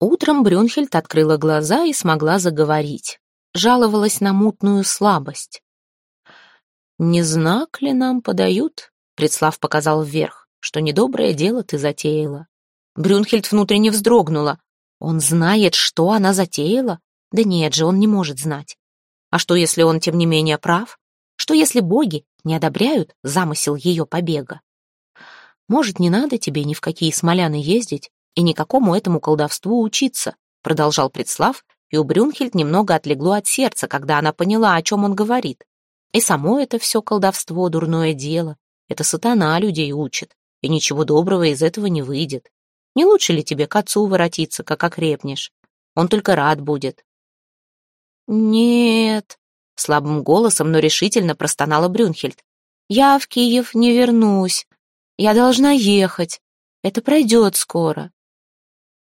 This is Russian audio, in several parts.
Утром Брюнхельд открыла глаза и смогла заговорить. Жаловалась на мутную слабость. «Не знак ли нам подают?» Предслав показал вверх, что недоброе дело ты затеяла. Брюнхельд внутренне вздрогнула. Он знает, что она затеяла? Да нет же, он не может знать. А что, если он, тем не менее, прав? Что, если боги не одобряют замысел ее побега? Может, не надо тебе ни в какие смоляны ездить и никакому этому колдовству учиться, продолжал Предслав, и у Брюнхельд немного отлегло от сердца, когда она поняла, о чем он говорит. И само это все колдовство, дурное дело. Это сатана людей учит, и ничего доброго из этого не выйдет. Не лучше ли тебе к отцу воротиться, как окрепнешь? Он только рад будет. «Нет», — слабым голосом, но решительно простонала Брюнхельд. «Я в Киев не вернусь. Я должна ехать. Это пройдет скоро».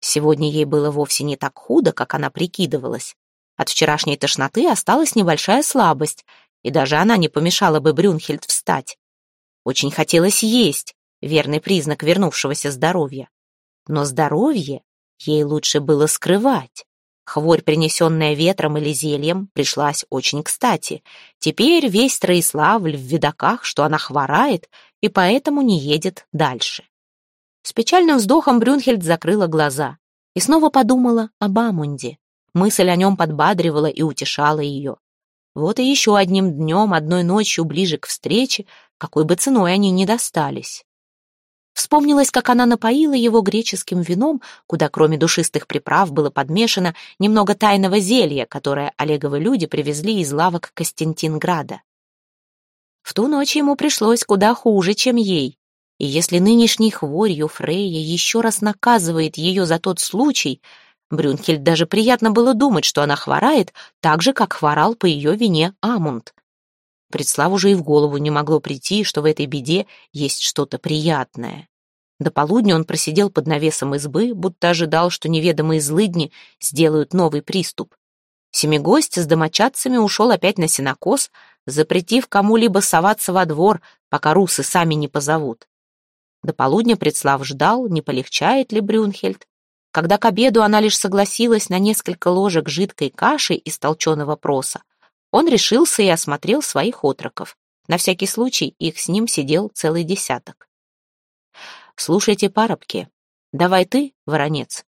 Сегодня ей было вовсе не так худо, как она прикидывалась. От вчерашней тошноты осталась небольшая слабость, и даже она не помешала бы Брюнхельд встать. Очень хотелось есть, верный признак вернувшегося здоровья. Но здоровье ей лучше было скрывать. Хворь, принесенная ветром или зельем, пришлась очень кстати. Теперь весь Троиславль в видоках, что она хворает, и поэтому не едет дальше. С печальным вздохом Брюнхельд закрыла глаза и снова подумала об Амунде. Мысль о нем подбадривала и утешала ее. Вот и еще одним днем, одной ночью ближе к встрече, какой бы ценой они ни достались. Вспомнилось, как она напоила его греческим вином, куда кроме душистых приправ было подмешано немного тайного зелья, которое Олеговы люди привезли из лавок Костянтинграда. В ту ночь ему пришлось куда хуже, чем ей. И если нынешней хворью Фрейя еще раз наказывает ее за тот случай, Брюнхельд даже приятно было думать, что она хворает так же, как хворал по ее вине Амунд. Предславу же и в голову не могло прийти, что в этой беде есть что-то приятное. До полудня он просидел под навесом избы, будто ожидал, что неведомые злыдни сделают новый приступ. Семигость с домочадцами ушел опять на сенокос, запретив кому-либо соваться во двор, пока русы сами не позовут. До полудня Предслав ждал, не полегчает ли Брюнхельд. Когда к обеду она лишь согласилась на несколько ложек жидкой каши из толченого проса, он решился и осмотрел своих отроков. На всякий случай их с ним сидел целый десяток. «Слушайте, парабки, давай ты, воронец.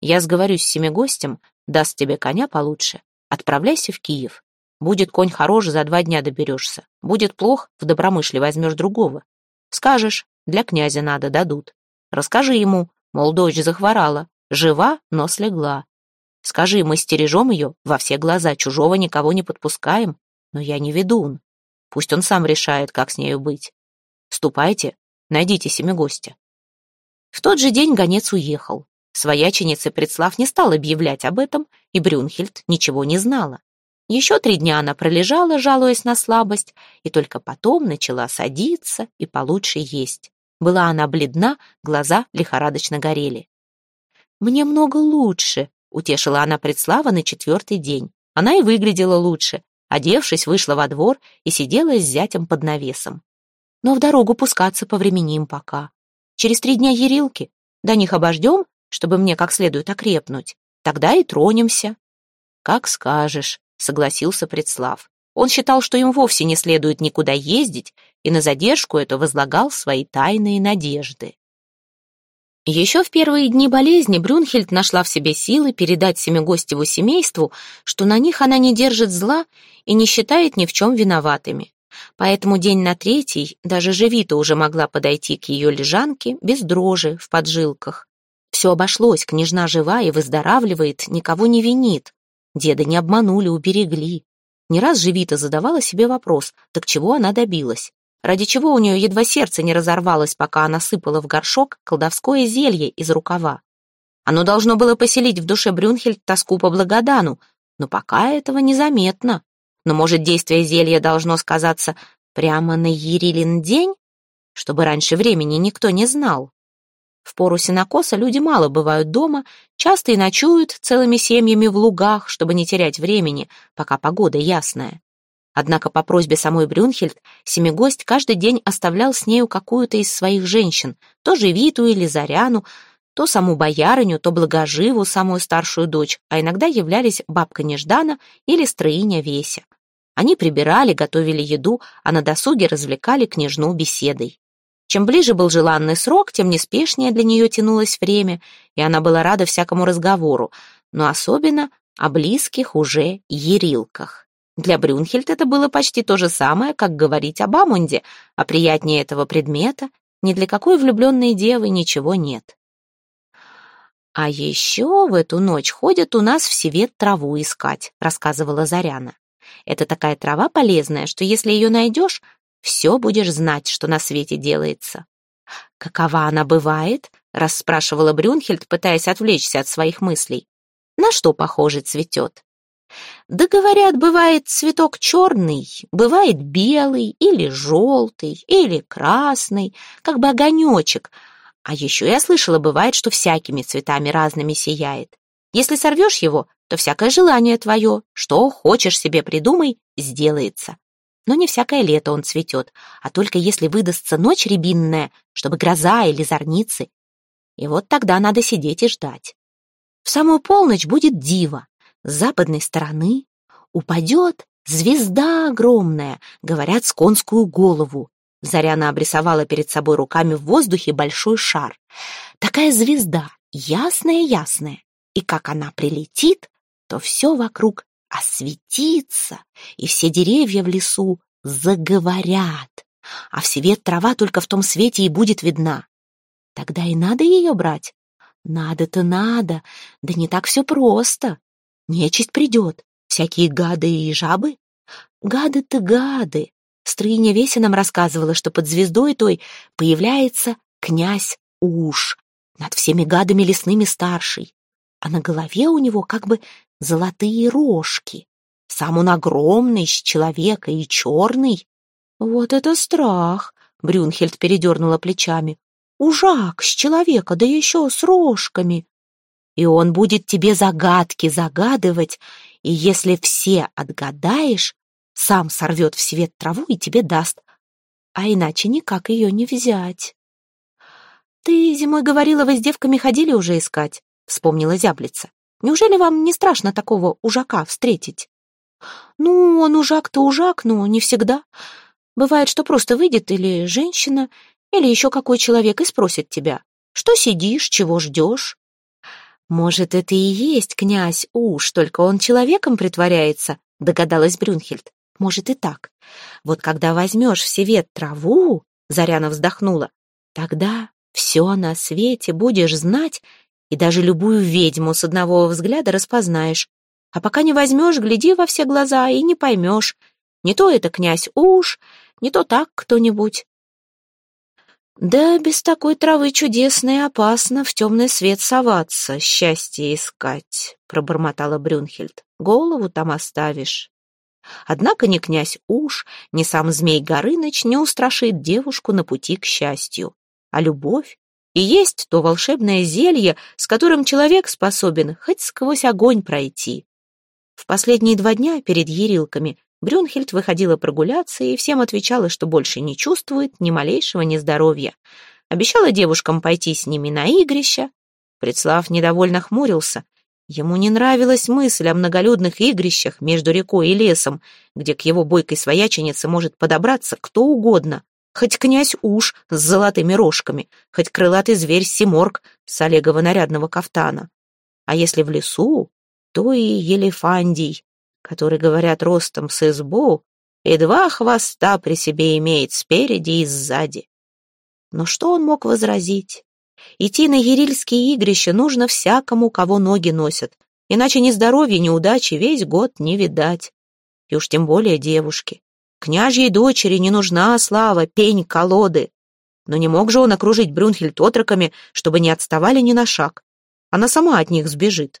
Я сговорюсь с семигостем, даст тебе коня получше. Отправляйся в Киев. Будет конь хорош, за два дня доберешься. Будет плох, в добромышле возьмешь другого. Скажешь, для князя надо, дадут. Расскажи ему, мол, дочь захворала, жива, но слегла. Скажи, мы стережем ее, во все глаза, чужого никого не подпускаем. Но я не ведун. Пусть он сам решает, как с нею быть. Ступайте, найдите семигостя. В тот же день гонец уехал. Свояченица Предслав не стал объявлять об этом, и Брюнхельд ничего не знала. Еще три дня она пролежала, жалуясь на слабость, и только потом начала садиться и получше есть. Была она бледна, глаза лихорадочно горели. «Мне много лучше», Утешила она предслава на четвертый день. Она и выглядела лучше. Одевшись, вышла во двор и сидела с зятем под навесом. Но в дорогу пускаться повременим пока. Через три дня ерилки. До них обождем, чтобы мне как следует окрепнуть. Тогда и тронемся. Как скажешь, согласился Предслав. Он считал, что им вовсе не следует никуда ездить, и на задержку это возлагал свои тайные надежды. Еще в первые дни болезни Брюнхельд нашла в себе силы передать Семигостеву семейству, что на них она не держит зла и не считает ни в чем виноватыми. Поэтому день на третий даже Живита уже могла подойти к ее лежанке без дрожи в поджилках. Все обошлось, княжна жива и выздоравливает, никого не винит. Деда не обманули, уберегли. Не раз Живита задавала себе вопрос, так чего она добилась? ради чего у нее едва сердце не разорвалось, пока она сыпала в горшок колдовское зелье из рукава. Оно должно было поселить в душе Брюнхельд тоску по Благодану, но пока этого незаметно. Но, может, действие зелья должно сказаться прямо на Ерилин день, чтобы раньше времени никто не знал? В пору сенокоса люди мало бывают дома, часто и ночуют целыми семьями в лугах, чтобы не терять времени, пока погода ясная. Однако по просьбе самой Брюнхельд семигость каждый день оставлял с нею какую-то из своих женщин, то Живиту или Заряну, то саму боярыню, то благоживу, самую старшую дочь, а иногда являлись бабка Неждана или строиня Веся. Они прибирали, готовили еду, а на досуге развлекали княжну беседой. Чем ближе был желанный срок, тем неспешнее для нее тянулось время, и она была рада всякому разговору, но особенно о близких уже ерилках. Для Брюнхельд это было почти то же самое, как говорить об Амунде, а приятнее этого предмета ни для какой влюбленной девы ничего нет. «А еще в эту ночь ходят у нас в Севет траву искать», — рассказывала Заряна. «Это такая трава полезная, что если ее найдешь, все будешь знать, что на свете делается». «Какова она бывает?» — расспрашивала Брюнхельд, пытаясь отвлечься от своих мыслей. «На что похоже цветет?» Да, говорят, бывает цветок черный, бывает белый или желтый, или красный, как бы огонечек. А еще я слышала, бывает, что всякими цветами разными сияет. Если сорвешь его, то всякое желание твое, что хочешь себе придумай, сделается. Но не всякое лето он цветет, а только если выдастся ночь рябинная, чтобы гроза или зорницы. И вот тогда надо сидеть и ждать. В самую полночь будет диво, с западной стороны упадет звезда огромная, говорят, с конскую голову. Заряна обрисовала перед собой руками в воздухе большой шар. Такая звезда, ясная-ясная, и как она прилетит, то все вокруг осветится, и все деревья в лесу заговорят, а в свет трава только в том свете и будет видна. Тогда и надо ее брать. Надо-то надо, да не так все просто. Нечисть придет, всякие гады и жабы. Гады-то гады. Стрыня Веся нам рассказывала, что под звездой той появляется князь Уж, над всеми гадами лесными старший, а на голове у него как бы золотые рожки. Сам он огромный, с человека и черный. Вот это страх! Брюнхельд передернула плечами. Ужак с человека, да еще с рожками и он будет тебе загадки загадывать, и если все отгадаешь, сам сорвет в свет траву и тебе даст, а иначе никак ее не взять. «Ты зимой говорила, вы с девками ходили уже искать?» — вспомнила зяблица. «Неужели вам не страшно такого ужака встретить?» «Ну, он ужак-то ужак, но не всегда. Бывает, что просто выйдет или женщина, или еще какой человек и спросит тебя, что сидишь, чего ждешь. «Может, это и есть князь Уж, только он человеком притворяется», — догадалась Брюнхельд. «Может, и так. Вот когда возьмешь в севет траву», — Заряна вздохнула, «тогда все на свете будешь знать, и даже любую ведьму с одного взгляда распознаешь. А пока не возьмешь, гляди во все глаза и не поймешь. Не то это князь Уж, не то так кто-нибудь. Да без такой травы чудесной и опасно в темный свет соваться, счастье искать, пробормотала Брюнхельд. Голову там оставишь. Однако ни князь Уж, ни сам змей Горыныч не устрашит девушку на пути к счастью. А любовь и есть то волшебное зелье, с которым человек способен хоть сквозь огонь пройти. В последние два дня перед ерилками Брюнхельд выходила прогуляться и всем отвечала, что больше не чувствует ни малейшего нездоровья. Обещала девушкам пойти с ними на игрища. Предслав недовольно хмурился. Ему не нравилась мысль о многолюдных игрищах между рекой и лесом, где к его бойкой свояченице может подобраться кто угодно. Хоть князь Уж с золотыми рожками, хоть крылатый зверь Симорг с Олегова нарядного кафтана. А если в лесу, то и Елефандий, который, говорят, ростом с избу, и два хвоста при себе имеет спереди и сзади. Но что он мог возразить? Идти на ерильские игрища нужно всякому, кого ноги носят, иначе ни здоровья, ни удачи весь год не видать. И уж тем более девушки. Княжьей дочери не нужна слава, пень, колоды. Но не мог же он окружить Брюнхельд отроками, чтобы не отставали ни на шаг. Она сама от них сбежит.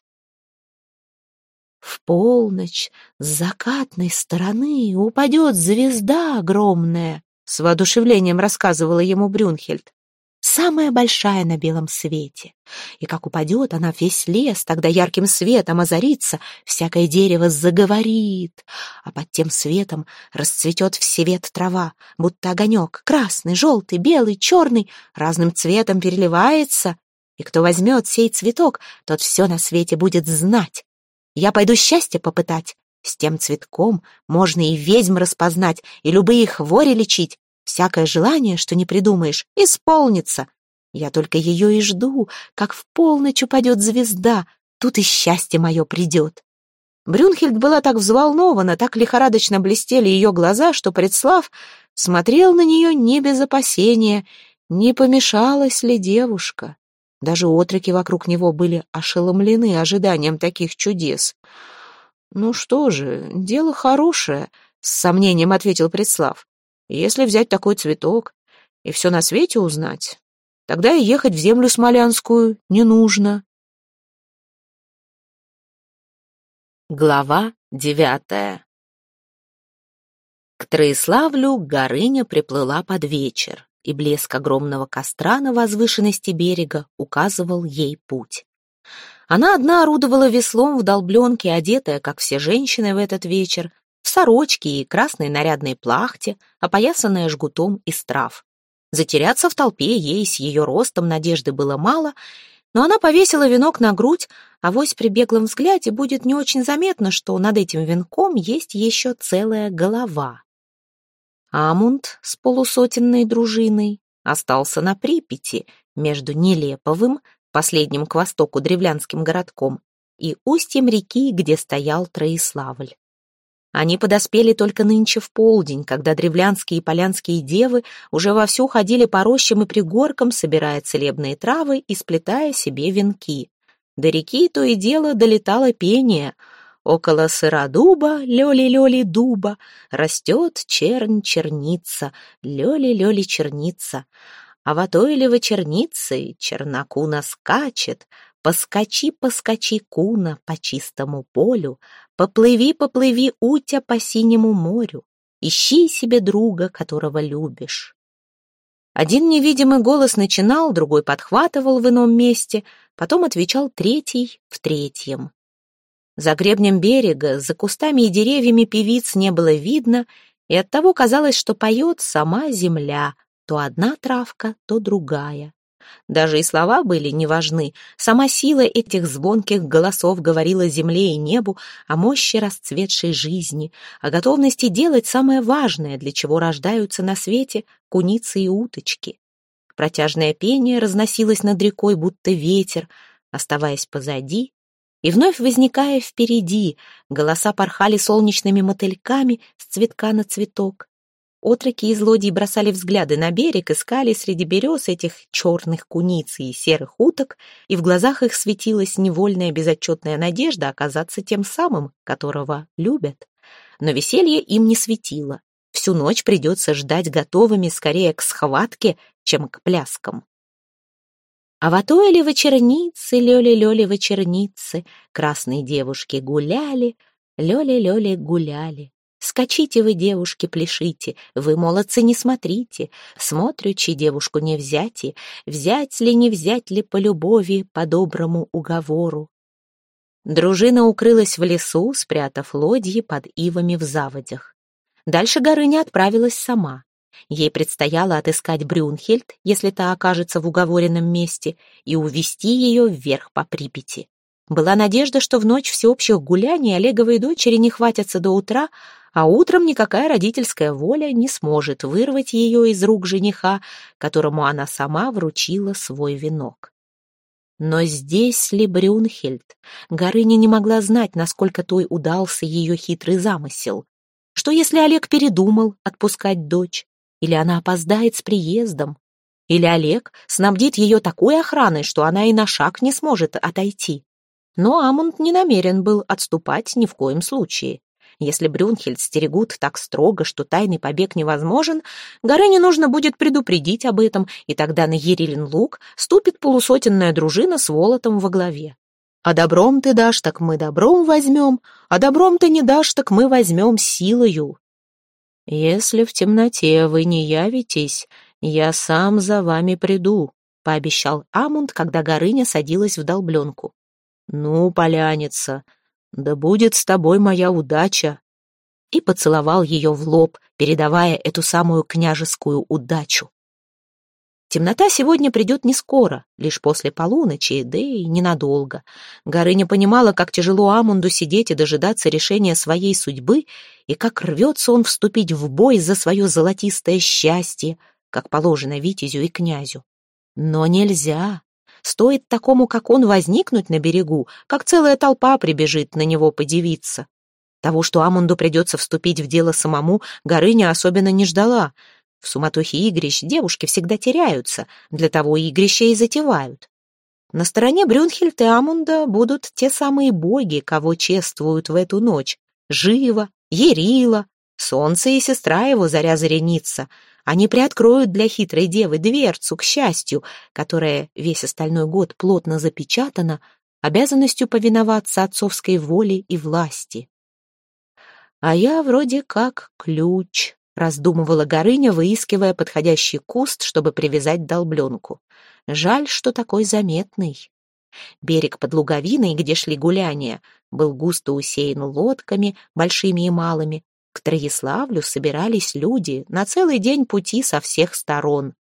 В полночь с закатной стороны упадет звезда огромная, с воодушевлением рассказывала ему Брюнхельд. Самая большая на белом свете. И как упадет она весь лес, тогда ярким светом озарится, всякое дерево заговорит, а под тем светом расцветет всевет трава, будто огонек, красный, желтый, белый, черный, разным цветом переливается, И кто возьмет сей цветок, тот все на свете будет знать. Я пойду счастье попытать. С тем цветком можно и ведьм распознать, и любые хвори лечить. Всякое желание, что не придумаешь, исполнится. Я только ее и жду, как в полночь упадет звезда, тут и счастье мое придет. Брюнхельд была так взволнована, так лихорадочно блестели ее глаза, что Предслав смотрел на нее не без опасения, не помешалась ли девушка. Даже отроки вокруг него были ошеломлены ожиданием таких чудес. «Ну что же, дело хорошее», — с сомнением ответил Предслав. «Если взять такой цветок и все на свете узнать, тогда и ехать в землю смолянскую не нужно». Глава девятая К Троиславлю Горыня приплыла под вечер, и блеск огромного костра на возвышенности берега указывал ей путь. Она одна орудовала веслом в долбленке, одетая, как все женщины в этот вечер, в сорочке и красной нарядной плахте, опоясанная жгутом из трав. Затеряться в толпе ей с ее ростом надежды было мало, но она повесила венок на грудь, а вось при беглом взгляде будет не очень заметно, что над этим венком есть еще целая голова. Амунд с полусотенной дружиной остался на Припяти между Нелеповым, последним к востоку древлянским городком, и устьем реки, где стоял Троиславль. Они подоспели только нынче в полдень, когда древлянские и полянские девы уже вовсю ходили по рощам и пригоркам, собирая целебные травы и сплетая себе венки. До реки то и дело долетало пение. Около сыродуба, лёли-лёли дуба, растет чернь-черница, лёли-лёли черница. А в Атоилево черницы чернокуна скачет, Поскочи, поскочи, куна, по чистому полю, Поплыви, поплыви, утя, по синему морю, Ищи себе друга, которого любишь. Один невидимый голос начинал, другой подхватывал в ином месте, потом отвечал третий в третьем. За гребнем берега, за кустами и деревьями певиц не было видно, и оттого казалось, что поет сама земля, то одна травка, то другая. Даже и слова были не важны. Сама сила этих звонких голосов говорила земле и небу о мощи расцветшей жизни, о готовности делать самое важное, для чего рождаются на свете куницы и уточки. Протяжное пение разносилось над рекой, будто ветер, оставаясь позади и вновь возникая впереди, голоса порхали солнечными мотыльками с цветка на цветок. Отроки и злодеи бросали взгляды на берег, искали среди берез этих черных куниц и серых уток, и в глазах их светилась невольная безотчетная надежда оказаться тем самым, которого любят. Но веселье им не светило. Всю ночь придется ждать готовыми скорее к схватке, чем к пляскам. А в Атойле вечерницы, лёли-лёли вечерницы, красные девушки гуляли, лёли-лёли гуляли. Скачите вы, девушки, пляшите, вы, молодцы, не смотрите, смотрючи девушку не взяти, взять ли, не взять ли по любови, по доброму уговору. Дружина укрылась в лесу, спрятав лодьи под ивами в заводях. Дальше Горыня отправилась сама. Ей предстояло отыскать Брюнхельд, если та окажется в уговоренном месте, и увести ее вверх по Припяти. Была надежда, что в ночь всеобщих гуляний Олеговой дочери не хватятся до утра, а утром никакая родительская воля не сможет вырвать ее из рук жениха, которому она сама вручила свой венок. Но здесь ли Брюнхельд? Горыня не могла знать, насколько той удался ее хитрый замысел. Что если Олег передумал отпускать дочь? Или она опоздает с приездом? Или Олег снабдит ее такой охраной, что она и на шаг не сможет отойти? Но Амунд не намерен был отступать ни в коем случае. Если Брюнхельд стерегут так строго, что тайный побег невозможен, Горыне нужно будет предупредить об этом, и тогда на Ерилин луг ступит полусотенная дружина с Волотом во главе. А добром ты дашь, так мы добром возьмем, а добром ты не дашь, так мы возьмем силою. Если в темноте вы не явитесь, я сам за вами приду, пообещал Амунд, когда Горыня садилась в долбленку. Ну, поляница, да будет с тобой моя удача и поцеловал ее в лоб, передавая эту самую княжескую удачу. Темнота сегодня придет не скоро, лишь после полуночи, да и ненадолго. Горыня понимала, как тяжело Амунду сидеть и дожидаться решения своей судьбы, и как рвется он вступить в бой за свое золотистое счастье, как положено Витязю и князю. Но нельзя. Стоит такому, как он, возникнуть на берегу, как целая толпа прибежит на него подивиться. Того, что Амунду придется вступить в дело самому, Горыня особенно не ждала — в суматохе игрищ девушки всегда теряются, для того игрища и затевают. На стороне Брюнхельд и Амунда будут те самые боги, кого чествуют в эту ночь. Жива, Ерила, солнце и сестра его заря зареница. Они приоткроют для хитрой девы дверцу к счастью, которая весь остальной год плотно запечатана, обязанностью повиноваться отцовской воле и власти. А я вроде как ключ, раздумывала Горыня, выискивая подходящий куст, чтобы привязать долбленку. Жаль, что такой заметный. Берег под луговиной, где шли гуляния, был густо усеян лодками, большими и малыми. К Троеславлю собирались люди на целый день пути со всех сторон.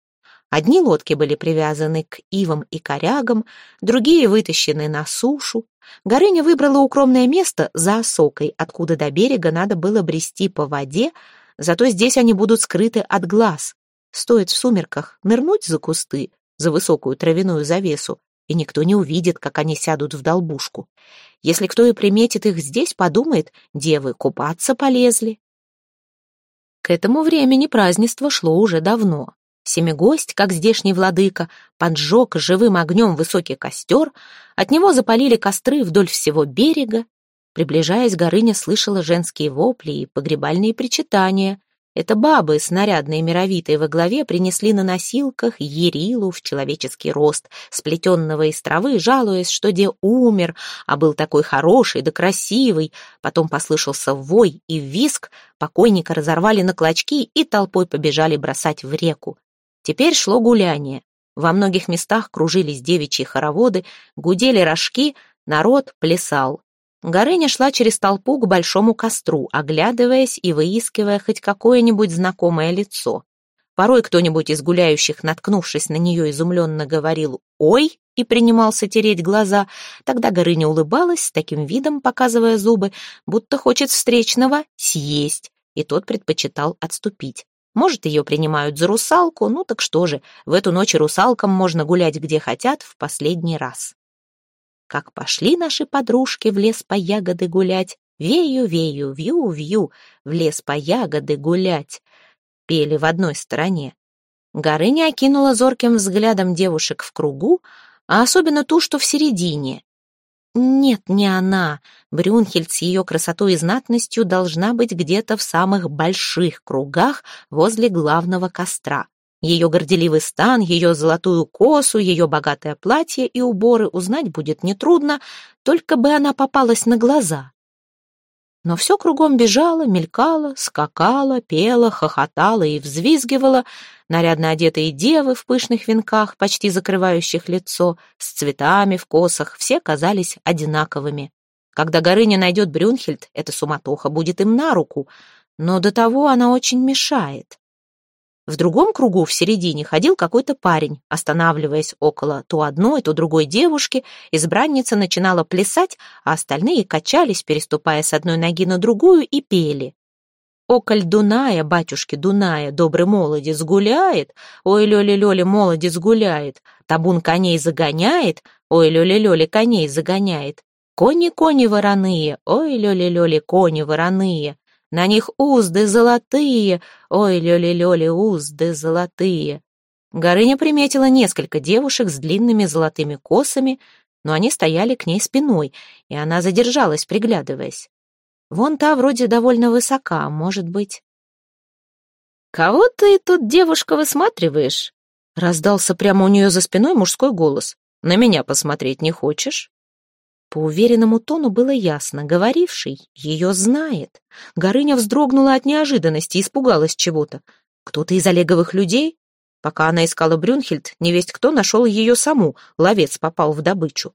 Одни лодки были привязаны к ивам и корягам, другие вытащены на сушу. Горыня выбрала укромное место за осокой, откуда до берега надо было брести по воде, Зато здесь они будут скрыты от глаз. Стоит в сумерках нырнуть за кусты, за высокую травяную завесу, и никто не увидит, как они сядут в долбушку. Если кто и приметит их здесь, подумает, девы купаться полезли. К этому времени празднество шло уже давно. Семигость, как здешний владыка, поджег живым огнем высокий костер, от него запалили костры вдоль всего берега, Приближаясь, Горыня слышала женские вопли и погребальные причитания. Это бабы с нарядной мировитой во главе принесли на носилках Ерилу в человеческий рост, сплетенного из травы, жалуясь, что де умер, а был такой хороший да красивый. Потом послышался вой и виск, покойника разорвали на клочки и толпой побежали бросать в реку. Теперь шло гуляние. Во многих местах кружились девичьи хороводы, гудели рожки, народ плясал. Горыня шла через толпу к большому костру, оглядываясь и выискивая хоть какое-нибудь знакомое лицо. Порой кто-нибудь из гуляющих, наткнувшись на нее, изумленно говорил «Ой!» и принимался тереть глаза. Тогда Горыня улыбалась с таким видом, показывая зубы, будто хочет встречного съесть, и тот предпочитал отступить. Может, ее принимают за русалку, ну так что же, в эту ночь русалкам можно гулять где хотят в последний раз. Как пошли наши подружки в лес по ягоды гулять, Вею-вею, вью-вью, в лес по ягоды гулять, пели в одной стороне. Горыня окинула зорким взглядом девушек в кругу, а особенно ту, что в середине. Нет, не она. Брюнхельд с ее красотой и знатностью должна быть где-то в самых больших кругах возле главного костра. Ее горделивый стан, ее золотую косу, ее богатое платье и уборы узнать будет нетрудно, только бы она попалась на глаза. Но все кругом бежало, мелькало, скакало, пело, хохотало и взвизгивало. Нарядно одетые девы в пышных венках, почти закрывающих лицо, с цветами в косах, все казались одинаковыми. Когда Горыня найдет Брюнхельд, эта суматоха будет им на руку, но до того она очень мешает. В другом кругу в середине ходил какой-то парень, останавливаясь около то одной, то другой девушки. Избранница начинала плясать, а остальные качались, переступая с одной ноги на другую, и пели. Околь Дуная, батюшки Дуная, добрый молодец гуляет, ой, лёли-лёли, молодец гуляет, табун коней загоняет, ой, лёли-лёли, коней загоняет. Кони-кони вороные, ой, лёли-лёли, кони вороные, на них узды золотые, ой, лёли-лёли, узды золотые. Горыня приметила несколько девушек с длинными золотыми косами, но они стояли к ней спиной, и она задержалась, приглядываясь. Вон та вроде довольно высока, может быть. «Кого ты тут, девушка, высматриваешь?» Раздался прямо у нее за спиной мужской голос. «На меня посмотреть не хочешь?» По уверенному тону было ясно, говоривший ее знает. Горыня вздрогнула от неожиданности, испугалась чего-то. Кто-то из Олеговых людей? Пока она искала Брюнхельд, невесть кто нашел ее саму, ловец попал в добычу.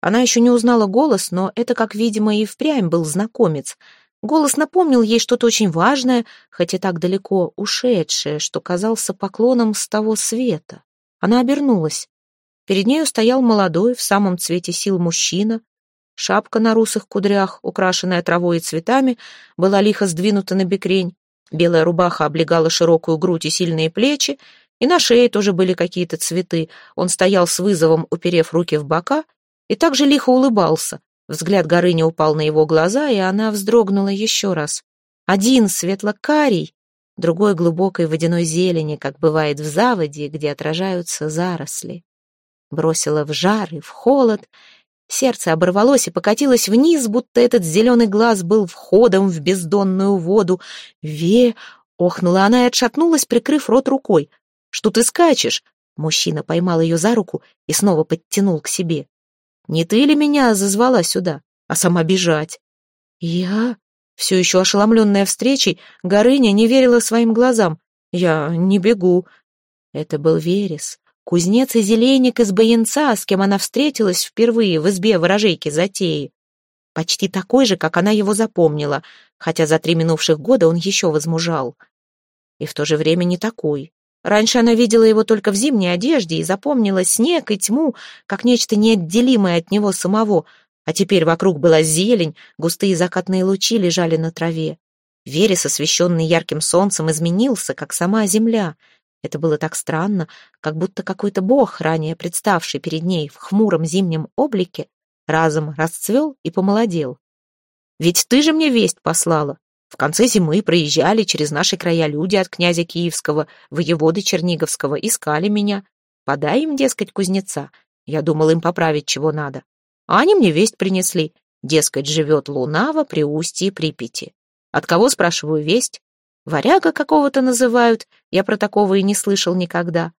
Она еще не узнала голос, но это, как видимо, и впрямь был знакомец. Голос напомнил ей что-то очень важное, хоть и так далеко ушедшее, что казался поклоном с того света. Она обернулась. Перед нею стоял молодой, в самом цвете сил мужчина. Шапка на русых кудрях, украшенная травой и цветами, была лихо сдвинута на бекрень. Белая рубаха облегала широкую грудь и сильные плечи, и на шее тоже были какие-то цветы. Он стоял с вызовом, уперев руки в бока, и также лихо улыбался. Взгляд Горыни упал на его глаза, и она вздрогнула еще раз. Один светло-карий, другой глубокой водяной зелени, как бывает в заводе, где отражаются заросли. Бросила в жар и в холод. Сердце оборвалось и покатилось вниз, будто этот зеленый глаз был входом в бездонную воду. «Ве!» — охнула она и отшатнулась, прикрыв рот рукой. «Что ты скачешь?» Мужчина поймал ее за руку и снова подтянул к себе. «Не ты ли меня зазвала сюда, а сама бежать?» «Я?» Все еще ошеломленная встречей, Горыня не верила своим глазам. «Я не бегу». Это был Верес, кузнец и зеленик из Боянца, с кем она встретилась впервые в избе ворожейки затеи. Почти такой же, как она его запомнила, хотя за три минувших года он еще возмужал. И в то же время не такой. Раньше она видела его только в зимней одежде и запомнила снег и тьму, как нечто неотделимое от него самого — а теперь вокруг была зелень, густые закатные лучи лежали на траве. Верес, освещенный ярким солнцем, изменился, как сама земля. Это было так странно, как будто какой-то бог, ранее представший перед ней в хмуром зимнем облике, разом расцвел и помолодел. «Ведь ты же мне весть послала. В конце зимы проезжали через наши края люди от князя Киевского, воеводы Черниговского, искали меня. Подай им, дескать, кузнеца. Я думал им поправить, чего надо. А они мне весть принесли. Дескать, живет Лунава при устье Припяти. От кого, спрашиваю, весть? Варяга какого-то называют, я про такого и не слышал никогда.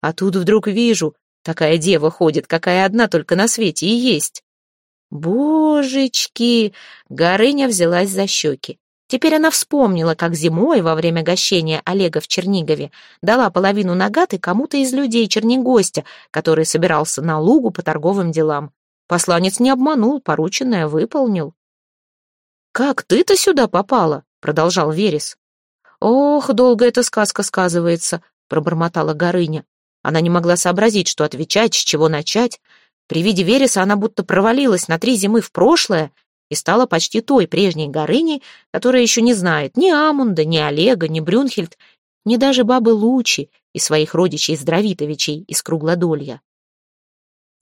А тут вдруг вижу, такая дева ходит, какая одна только на свете и есть. Божечки! Горыня взялась за щеки. Теперь она вспомнила, как зимой, во время гощения Олега в Чернигове, дала половину нагаты кому-то из людей Чернигостя, который собирался на лугу по торговым делам. Посланец не обманул, порученное выполнил. «Как ты-то сюда попала?» — продолжал Верес. «Ох, долго эта сказка сказывается», — пробормотала Горыня. Она не могла сообразить, что отвечать, с чего начать. При виде Вереса она будто провалилась на три зимы в прошлое и стала почти той прежней Горыней, которая еще не знает ни Амунда, ни Олега, ни Брюнхельд, ни даже бабы Лучи и своих родичей Здравитовичей из Круглодолья.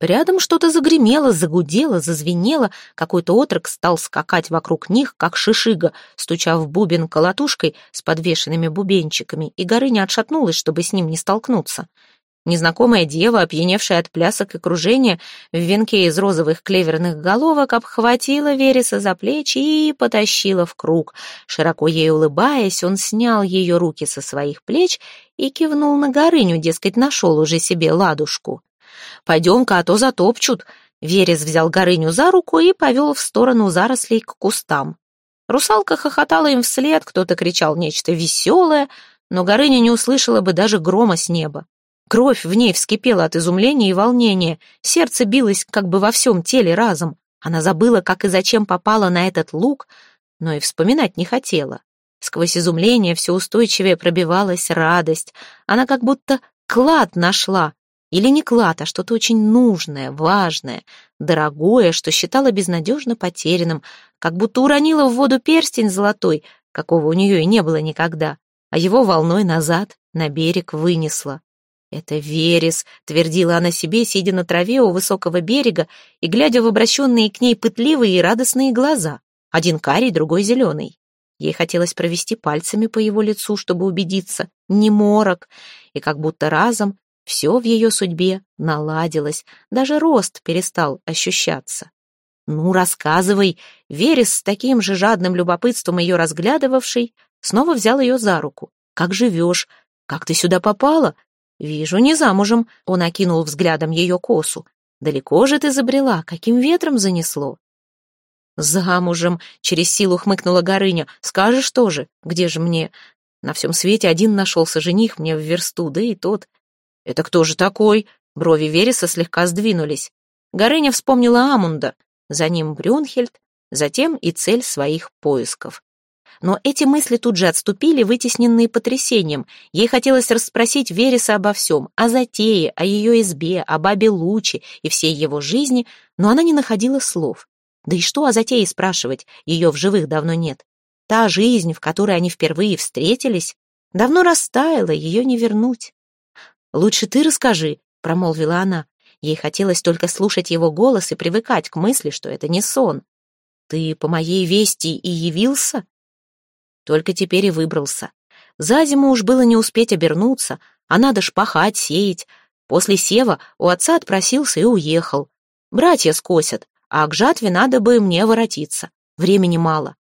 Рядом что-то загремело, загудело, зазвенело. Какой-то отрок стал скакать вокруг них, как шишига, стуча в бубен колотушкой с подвешенными бубенчиками, и Горыня отшатнулась, чтобы с ним не столкнуться. Незнакомая дева, опьяневшая от плясок и кружения, в венке из розовых клеверных головок, обхватила Вереса за плечи и потащила в круг. Широко ей улыбаясь, он снял ее руки со своих плеч и кивнул на Горыню, дескать, нашел уже себе ладушку. Пойдем-ка, а то затопчут». Верес взял Горыню за руку и повел в сторону зарослей к кустам. Русалка хохотала им вслед, кто-то кричал нечто веселое, но Горыня не услышала бы даже грома с неба. Кровь в ней вскипела от изумления и волнения, сердце билось как бы во всем теле разом. Она забыла, как и зачем попала на этот луг, но и вспоминать не хотела. Сквозь изумление все устойчивее пробивалась радость. Она как будто клад нашла, или не клад, а что-то очень нужное, важное, дорогое, что считала безнадежно потерянным, как будто уронила в воду перстень золотой, какого у нее и не было никогда, а его волной назад на берег вынесла. «Это Верес», — твердила она себе, сидя на траве у высокого берега и глядя в обращенные к ней пытливые и радостные глаза. Один карий, другой зеленый. Ей хотелось провести пальцами по его лицу, чтобы убедиться, не морок, и как будто разом все в ее судьбе наладилось, даже рост перестал ощущаться. «Ну, рассказывай!» Верес с таким же жадным любопытством ее разглядывавший, снова взял ее за руку. «Как живешь? Как ты сюда попала?» «Вижу, не замужем», — он окинул взглядом ее косу. «Далеко же ты забрела, каким ветром занесло?» «Замужем!» — через силу хмыкнула Горыня. «Скажешь тоже, где же мне? На всем свете один нашелся жених мне в версту, да и тот «Это кто же такой?» Брови Вереса слегка сдвинулись. Горыня вспомнила Амунда, за ним Брюнхельд, затем и цель своих поисков. Но эти мысли тут же отступили, вытесненные потрясением. Ей хотелось расспросить Вереса обо всем, о затее, о ее избе, о бабе Луче и всей его жизни, но она не находила слов. Да и что о затее спрашивать, ее в живых давно нет. Та жизнь, в которой они впервые встретились, давно растаяла, ее не вернуть. «Лучше ты расскажи», — промолвила она. Ей хотелось только слушать его голос и привыкать к мысли, что это не сон. «Ты по моей вести и явился?» Только теперь и выбрался. За зиму уж было не успеть обернуться, а надо ж пахать, сеять. После сева у отца отпросился и уехал. Братья скосят, а к жатве надо бы мне воротиться. Времени мало.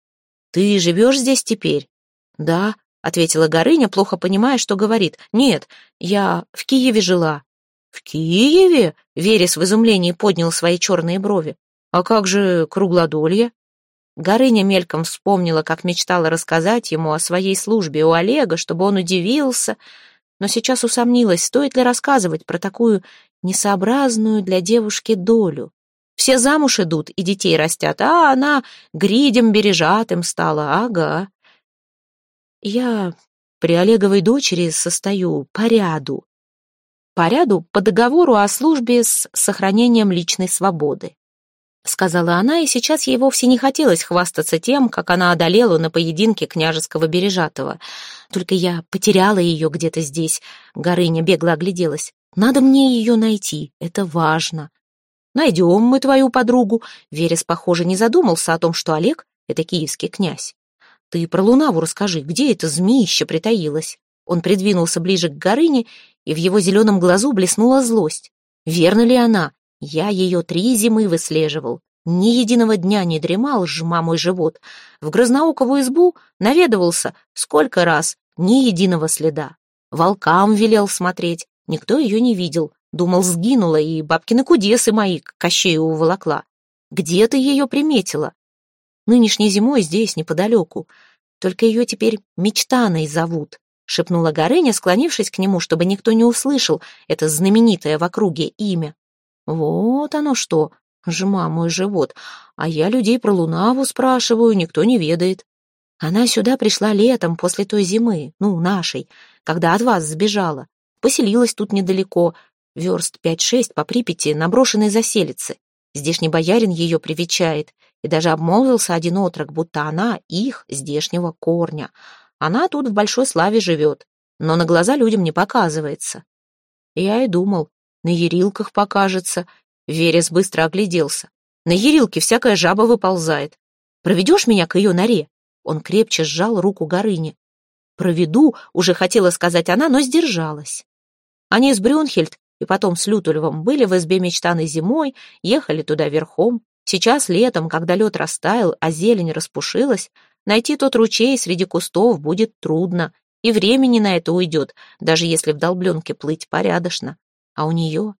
Ты живешь здесь теперь? Да, ответила Горыня, плохо понимая, что говорит. Нет, я в Киеве жила. В Киеве? Верес в изумлении поднял свои черные брови. А как же круглодолье? Горыня мельком вспомнила, как мечтала рассказать ему о своей службе у Олега, чтобы он удивился, но сейчас усомнилась, стоит ли рассказывать про такую несообразную для девушки долю. Все замуж идут и детей растят, а она гридем бережатым стала, ага. Я при Олеговой дочери состою по ряду. По ряду по договору о службе с сохранением личной свободы. — сказала она, и сейчас ей вовсе не хотелось хвастаться тем, как она одолела на поединке княжеского Бережатого. Только я потеряла ее где-то здесь. Горыня бегло огляделась. Надо мне ее найти, это важно. Найдем мы твою подругу. Верес, похоже, не задумался о том, что Олег — это киевский князь. Ты про Лунаву расскажи, где это змеище притаилось? Он придвинулся ближе к Горыне, и в его зеленом глазу блеснула злость. Верно ли она? Я ее три зимы выслеживал. Ни единого дня не дремал, сжима мой живот. В грозноуковую избу наведывался сколько раз, ни единого следа. Волкам велел смотреть, никто ее не видел. Думал, сгинула, и бабкины кудесы мои к кощею уволокла. Где ты ее приметила? Нынешней зимой здесь, неподалеку. Только ее теперь Мечтаной зовут, — шепнула Горыня, склонившись к нему, чтобы никто не услышал это знаменитое в округе имя. Вот оно что, жма мой живот. А я людей про Лунаву спрашиваю, никто не ведает. Она сюда пришла летом, после той зимы, ну, нашей, когда от вас сбежала. Поселилась тут недалеко, верст пять-шесть по Припяти, на брошенной заселице. Здешний боярин ее привечает, и даже обмолвился один отрок, будто она их здешнего корня. Она тут в большой славе живет, но на глаза людям не показывается. Я и думал, на ерилках покажется. Верес быстро огляделся. На ерилке всякая жаба выползает. Проведешь меня к ее норе? Он крепче сжал руку Горыни. «Проведу», — уже хотела сказать она, но сдержалась. Они с Брюнхельд и потом с Лютульвом были в избе мечтаны зимой, ехали туда верхом. Сейчас летом, когда лед растаял, а зелень распушилась, найти тот ручей среди кустов будет трудно, и времени на это уйдет, даже если в долбленке плыть порядочно. А у нее...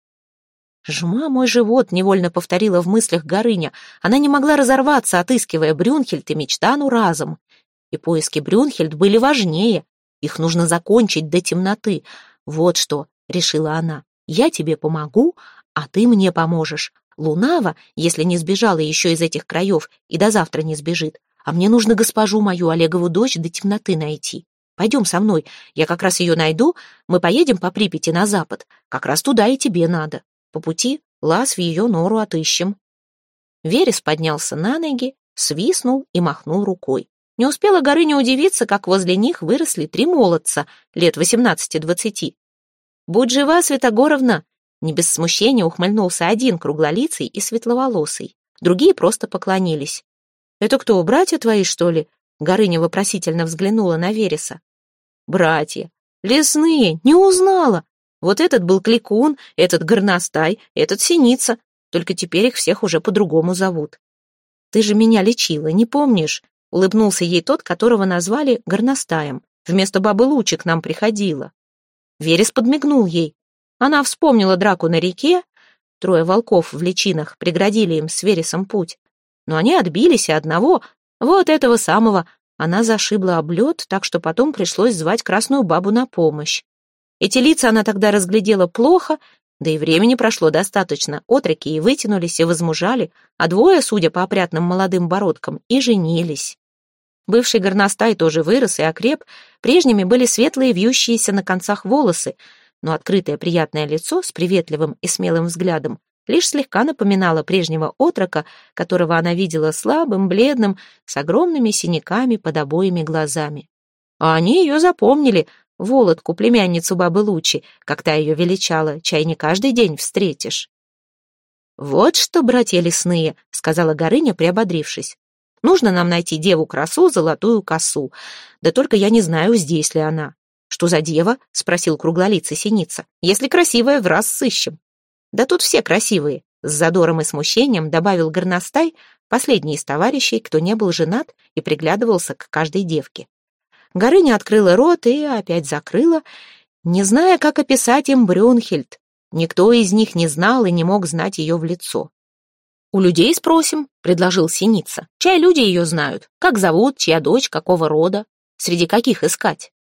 «Жма мой живот», — невольно повторила в мыслях Горыня. Она не могла разорваться, отыскивая Брюнхельд и Мечтану разом. И поиски Брюнхельд были важнее. Их нужно закончить до темноты. Вот что, — решила она, — я тебе помогу, а ты мне поможешь. Лунава, если не сбежала еще из этих краев и до завтра не сбежит, а мне нужно госпожу мою Олегову дочь до темноты найти. Пойдем со мной, я как раз ее найду, мы поедем по Припяти на запад, как раз туда и тебе надо. По пути лаз в ее нору отыщем». Верес поднялся на ноги, свистнул и махнул рукой. Не успела Горыня удивиться, как возле них выросли три молодца, лет восемнадцати-двадцати. «Будь жива, Святогоровна!» Не без смущения ухмыльнулся один круглолицый и светловолосый. Другие просто поклонились. «Это кто, братья твои, что ли?» Горыня вопросительно взглянула на Вереса. «Братья! Лесные! Не узнала! Вот этот был Кликун, этот Горностай, этот Синица. Только теперь их всех уже по-другому зовут. Ты же меня лечила, не помнишь?» Улыбнулся ей тот, которого назвали Горностаем. Вместо бабы Лучи к нам приходила. Верес подмигнул ей. Она вспомнила драку на реке. Трое волков в личинах преградили им с Вересом путь. Но они отбились, и одного вот этого самого она зашибла об лед, так что потом пришлось звать красную бабу на помощь. Эти лица она тогда разглядела плохо, да и времени прошло достаточно. Отроки и вытянулись, и возмужали, а двое, судя по опрятным молодым бородкам, и женились. Бывший горностай тоже вырос и окреп, прежними были светлые вьющиеся на концах волосы, но открытое приятное лицо с приветливым и смелым взглядом лишь слегка напоминало прежнего отрока, которого она видела слабым, бледным, с огромными синяками под обоими глазами. А они ее запомнили, Володку, племянницу бабы Лучи, как та ее величала, чай не каждый день встретишь. «Вот что, братья лесные», — сказала Горыня, приободрившись. «Нужно нам найти деву-красу, золотую косу. Да только я не знаю, здесь ли она». «Что за дева?» — спросил круглолицый синица. «Если красивая, в раз сыщем». «Да тут все красивые», — с задором и смущением добавил горностай, последний из товарищей, кто не был женат и приглядывался к каждой девке. Горыня открыла рот и опять закрыла, не зная, как описать им Брюнхельд. Никто из них не знал и не мог знать ее в лицо. «У людей спросим», — предложил Синица. «Чай люди ее знают. Как зовут, чья дочь, какого рода, среди каких искать?»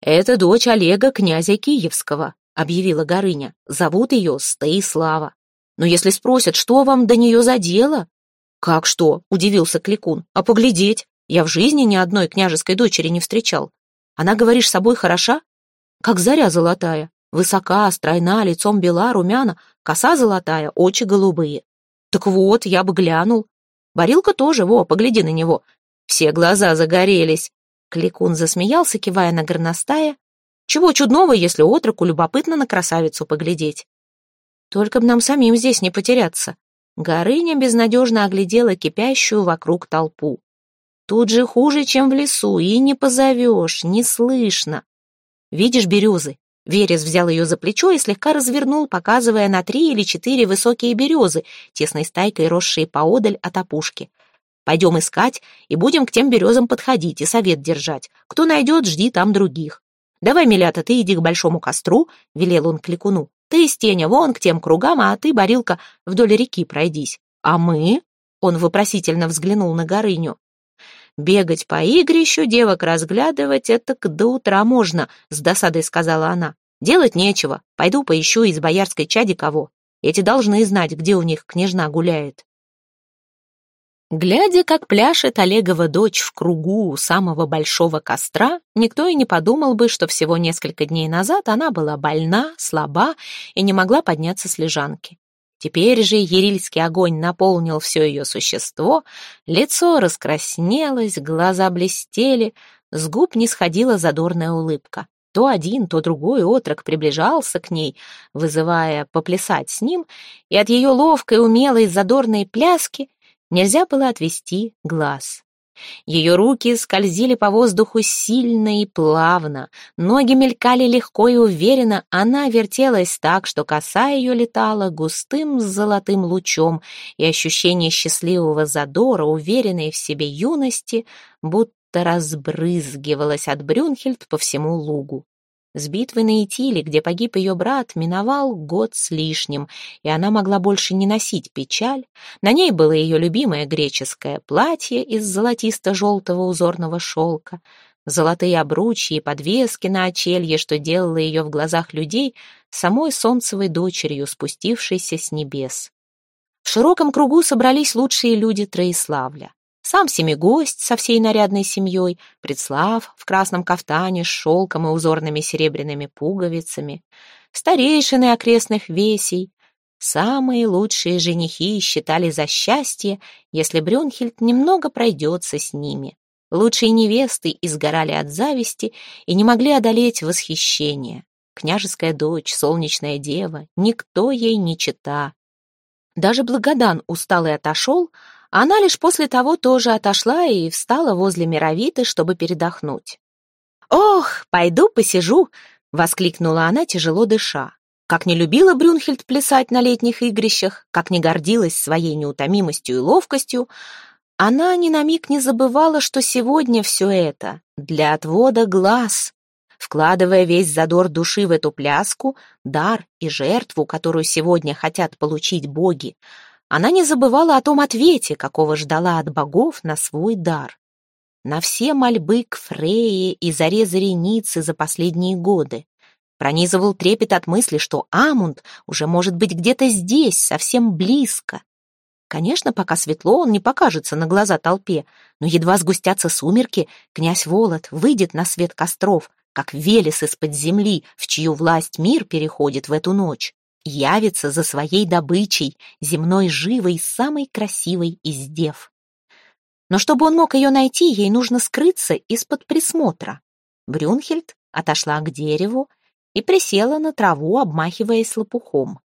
«Это дочь Олега, князя Киевского», — объявила Горыня. «Зовут ее Стаислава. Но если спросят, что вам до нее за дело?» «Как что?» — удивился Кликун. «А поглядеть? Я в жизни ни одной княжеской дочери не встречал. Она, говоришь, собой хороша? Как заря золотая. Высока, стройна, лицом бела, румяна, коса золотая, очи голубые. Так вот, я бы глянул. Барилка тоже, во, погляди на него. Все глаза загорелись. Кликун засмеялся, кивая на горностая. Чего чудного, если отроку любопытно на красавицу поглядеть? Только б нам самим здесь не потеряться. Горыня безнадежно оглядела кипящую вокруг толпу. Тут же хуже, чем в лесу, и не позовешь, не слышно. Видишь березы? Верес взял ее за плечо и слегка развернул, показывая на три или четыре высокие березы, тесной стайкой росшие поодаль от опушки. Пойдем искать и будем к тем березам подходить и совет держать. Кто найдет, жди там других. Давай, Милята, ты иди к большому костру, — велел он кликуну. Ты, Стеня, вон к тем кругам, а ты, Барилка, вдоль реки пройдись. А мы? Он вопросительно взглянул на Горыню. «Бегать по игрищу, девок разглядывать — это до утра можно», — с досадой сказала она. «Делать нечего. Пойду поищу из боярской чади кого. Эти должны знать, где у них княжна гуляет». Глядя, как пляшет Олегова дочь в кругу у самого большого костра, никто и не подумал бы, что всего несколько дней назад она была больна, слаба и не могла подняться с лежанки. Теперь же ерильский огонь наполнил все ее существо, лицо раскраснелось, глаза блестели, с губ не сходила задорная улыбка. То один, то другой отрок приближался к ней, вызывая поплясать с ним, и от ее ловкой, умелой, задорной пляски нельзя было отвести глаз. Ее руки скользили по воздуху сильно и плавно, ноги мелькали легко и уверенно, она вертелась так, что коса ее летала густым золотым лучом, и ощущение счастливого задора, уверенной в себе юности, будто разбрызгивалось от Брюнхельд по всему лугу. С битвы на Итиле, где погиб ее брат, миновал год с лишним, и она могла больше не носить печаль. На ней было ее любимое греческое платье из золотисто-желтого узорного шелка, золотые обручья и подвески на очелье, что делало ее в глазах людей самой солнцевой дочерью, спустившейся с небес. В широком кругу собрались лучшие люди Троиславля сам семигость со всей нарядной семьей, Предслав в красном кафтане с шелком и узорными серебряными пуговицами, старейшины окрестных весей. Самые лучшие женихи считали за счастье, если Брюнхельд немного пройдется с ними. Лучшие невесты изгорали от зависти и не могли одолеть восхищение. Княжеская дочь, солнечная дева, никто ей не чита. Даже Благодан усталый отошел, она лишь после того тоже отошла и встала возле Мировиты, чтобы передохнуть. «Ох, пойду посижу!» — воскликнула она, тяжело дыша. Как не любила Брюнхельд плясать на летних игрищах, как не гордилась своей неутомимостью и ловкостью, она ни на миг не забывала, что сегодня все это для отвода глаз. Вкладывая весь задор души в эту пляску, дар и жертву, которую сегодня хотят получить боги, она не забывала о том ответе, какого ждала от богов на свой дар. На все мольбы к Фрее и заре Зареницы за последние годы. Пронизывал трепет от мысли, что Амунд уже может быть где-то здесь, совсем близко. Конечно, пока светло, он не покажется на глаза толпе, но едва сгустятся сумерки, князь Волод выйдет на свет костров, как Велес из-под земли, в чью власть мир переходит в эту ночь, явится за своей добычей, земной живой, самой красивой из дев. Но чтобы он мог ее найти, ей нужно скрыться из-под присмотра. Брюнхельд отошла к дереву и присела на траву, обмахиваясь лопухом.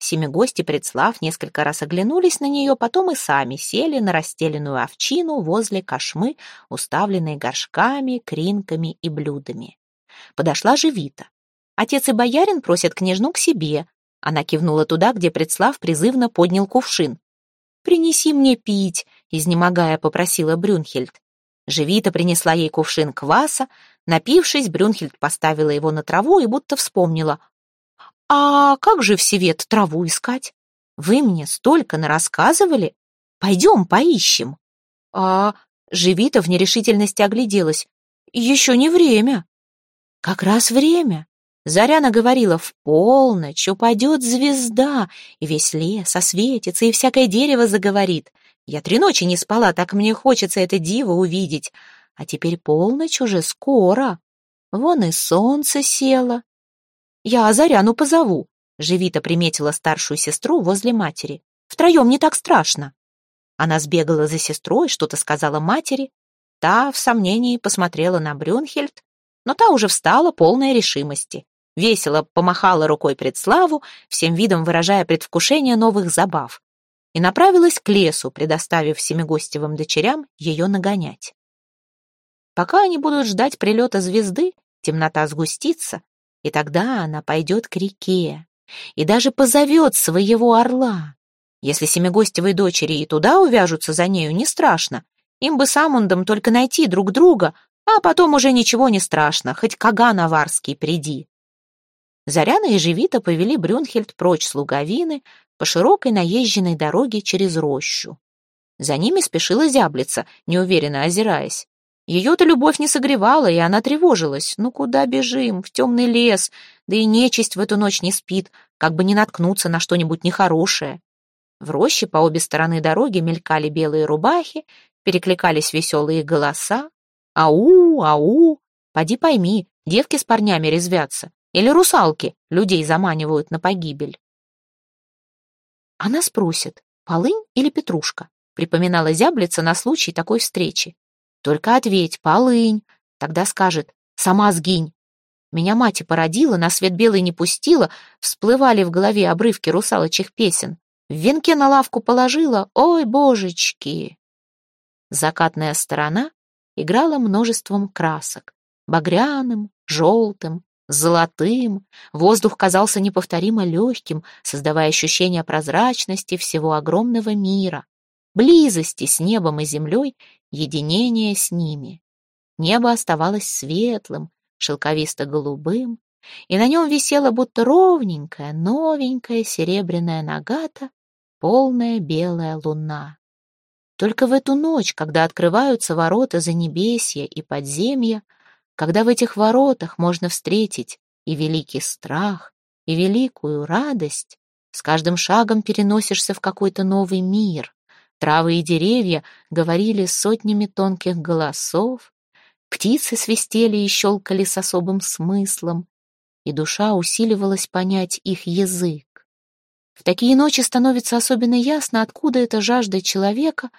Семигости, предслав, несколько раз оглянулись на нее, потом и сами сели на расстеленную овчину возле кошмы, уставленной горшками, кринками и блюдами. Подошла Живита. Отец и боярин просят княжну к себе. Она кивнула туда, где предслав призывно поднял кувшин. «Принеси мне пить», — изнемогая попросила Брюнхельд. Живита принесла ей кувшин кваса. Напившись, Брюнхельд поставила его на траву и будто вспомнила. «А как же в Севет траву искать? Вы мне столько нарассказывали. Пойдем поищем». «А...» — Живита в нерешительности огляделась. «Еще не время». «Как раз время». Заряна говорила, в полночь упадет звезда, и весь лес осветится, и всякое дерево заговорит. Я три ночи не спала, так мне хочется это диво увидеть. А теперь полночь уже скоро. Вон и солнце село. «Я Заряну позову», — Живита приметила старшую сестру возле матери. «Втроем не так страшно». Она сбегала за сестрой, что-то сказала матери. Та в сомнении посмотрела на Брюнхельд, но та уже встала, полная решимости. Весело помахала рукой предславу, всем видом выражая предвкушение новых забав, и направилась к лесу, предоставив семигостевым дочерям ее нагонять. Пока они будут ждать прилета звезды, темнота сгустится, и тогда она пойдет к реке и даже позовет своего орла. Если семигостевые дочери и туда увяжутся за нею, не страшно. Им бы с Амундом только найти друг друга, а потом уже ничего не страшно, хоть Каган Аварский приди. Заряна и Живита повели Брюнхельд прочь с луговины по широкой наезженной дороге через рощу. За ними спешила зяблица, неуверенно озираясь. Ее-то любовь не согревала, и она тревожилась. Ну куда бежим? В темный лес. Да и нечисть в эту ночь не спит, как бы не наткнуться на что-нибудь нехорошее. В роще по обе стороны дороги мелькали белые рубахи, перекликались веселые голоса. Ау, ау! Поди пойми, девки с парнями резвятся. Или русалки людей заманивают на погибель. Она спросит, полынь или петрушка, припоминала зяблица на случай такой встречи. Только ответь, полынь. Тогда скажет, сама сгинь. Меня мать и породила, на свет белый не пустила, всплывали в голове обрывки русалочих песен. В венке на лавку положила, ой, божечки. Закатная сторона играла множеством красок. Багряным, желтым, золотым. Воздух казался неповторимо легким, создавая ощущение прозрачности всего огромного мира близости с небом и землей, единения с ними. Небо оставалось светлым, шелковисто-голубым, и на нем висела будто ровненькая, новенькая серебряная нагата, полная белая луна. Только в эту ночь, когда открываются ворота за небесья и подземья, когда в этих воротах можно встретить и великий страх, и великую радость, с каждым шагом переносишься в какой-то новый мир, Травы и деревья говорили сотнями тонких голосов, птицы свистели и щелкали с особым смыслом, и душа усиливалась понять их язык. В такие ночи становится особенно ясно, откуда эта жажда человека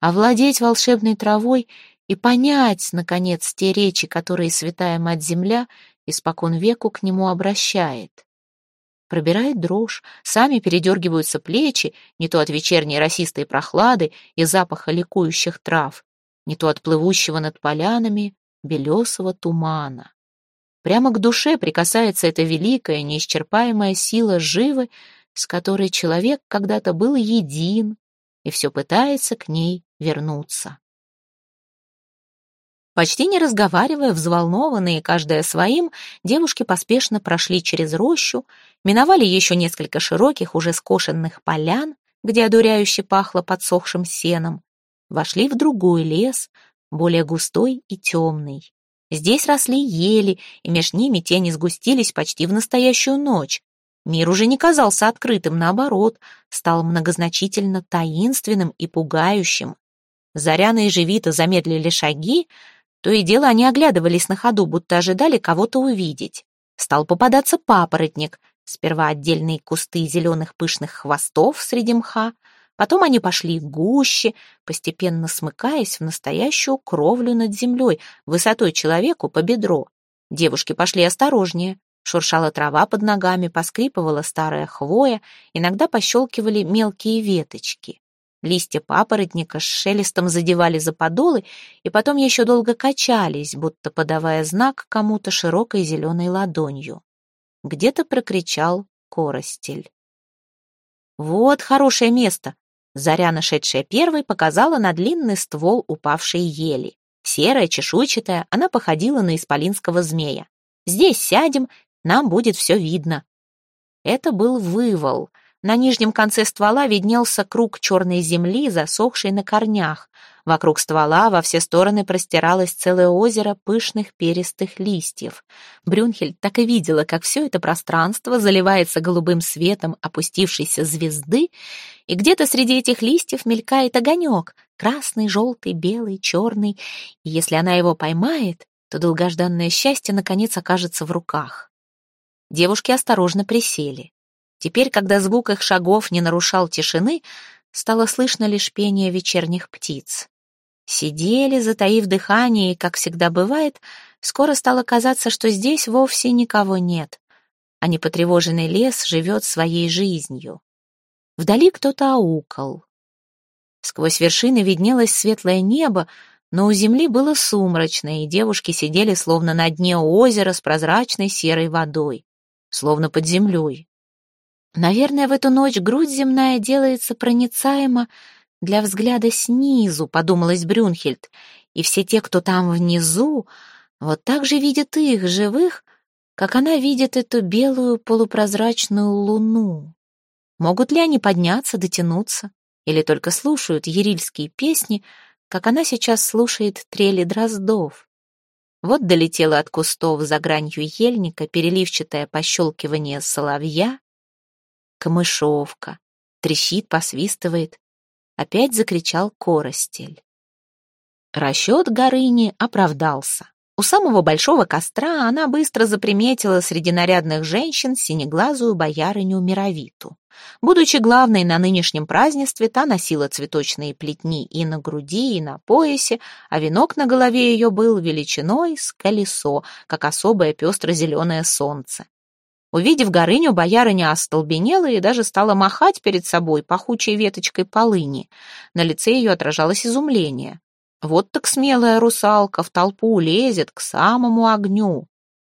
овладеть волшебной травой и понять, наконец, те речи, которые Святая Мать-Земля испокон веку к нему обращает. Пробирает дрожь, сами передергиваются плечи, не то от вечерней росистой прохлады и запаха ликующих трав, не то от плывущего над полянами белесого тумана. Прямо к душе прикасается эта великая, неисчерпаемая сила живы, с которой человек когда-то был един и все пытается к ней вернуться. Почти не разговаривая, взволнованные, каждая своим, девушки поспешно прошли через рощу, миновали еще несколько широких, уже скошенных полян, где одуряюще пахло подсохшим сеном, вошли в другой лес, более густой и темный. Здесь росли ели, и меж ними тени сгустились почти в настоящую ночь. Мир уже не казался открытым, наоборот, стал многозначительно таинственным и пугающим. Заряна и Живита замедлили шаги, то и дело они оглядывались на ходу, будто ожидали кого-то увидеть. Стал попадаться папоротник, сперва отдельные кусты зеленых пышных хвостов среди мха, потом они пошли гуще, постепенно смыкаясь в настоящую кровлю над землей, высотой человеку по бедро. Девушки пошли осторожнее, шуршала трава под ногами, поскрипывала старая хвоя, иногда пощелкивали мелкие веточки. Листья папоротника с шелестом задевали за подолы и потом еще долго качались, будто подавая знак кому-то широкой зеленой ладонью. Где-то прокричал коростель. «Вот хорошее место!» Заря, нашедшая первой, показала на длинный ствол упавшей ели. Серая, чешуйчатая, она походила на исполинского змея. «Здесь сядем, нам будет все видно». Это был вывал — на нижнем конце ствола виднелся круг черной земли, засохшей на корнях. Вокруг ствола во все стороны простиралось целое озеро пышных перистых листьев. Брюнхельд так и видела, как все это пространство заливается голубым светом опустившейся звезды, и где-то среди этих листьев мелькает огонек, красный, желтый, белый, черный, и если она его поймает, то долгожданное счастье наконец окажется в руках. Девушки осторожно присели. Теперь, когда звук их шагов не нарушал тишины, стало слышно лишь пение вечерних птиц. Сидели, затаив дыхание, и, как всегда бывает, скоро стало казаться, что здесь вовсе никого нет, а непотревоженный лес живет своей жизнью. Вдали кто-то аукал. Сквозь вершины виднелось светлое небо, но у земли было сумрачно, и девушки сидели словно на дне озера с прозрачной серой водой, словно под землей. Наверное, в эту ночь грудь земная делается проницаема для взгляда снизу, подумалась Брюнхельд, и все те, кто там внизу, вот так же видят их, живых, как она видит эту белую полупрозрачную луну. Могут ли они подняться, дотянуться, или только слушают ерильские песни, как она сейчас слушает трели дроздов? Вот долетело от кустов за гранью ельника переливчатое пощелкивание соловья, камышовка, трещит, посвистывает. Опять закричал коростель. Расчет Горыни оправдался. У самого большого костра она быстро заприметила среди нарядных женщин синеглазую боярыню Мировиту. Будучи главной на нынешнем празднестве, та носила цветочные плетни и на груди, и на поясе, а венок на голове ее был величиной с колесо, как особое пестро-зеленое солнце. Увидев Горыню, боярыня остолбенела и даже стала махать перед собой пахучей веточкой полыни. На лице ее отражалось изумление. Вот так смелая русалка в толпу лезет к самому огню.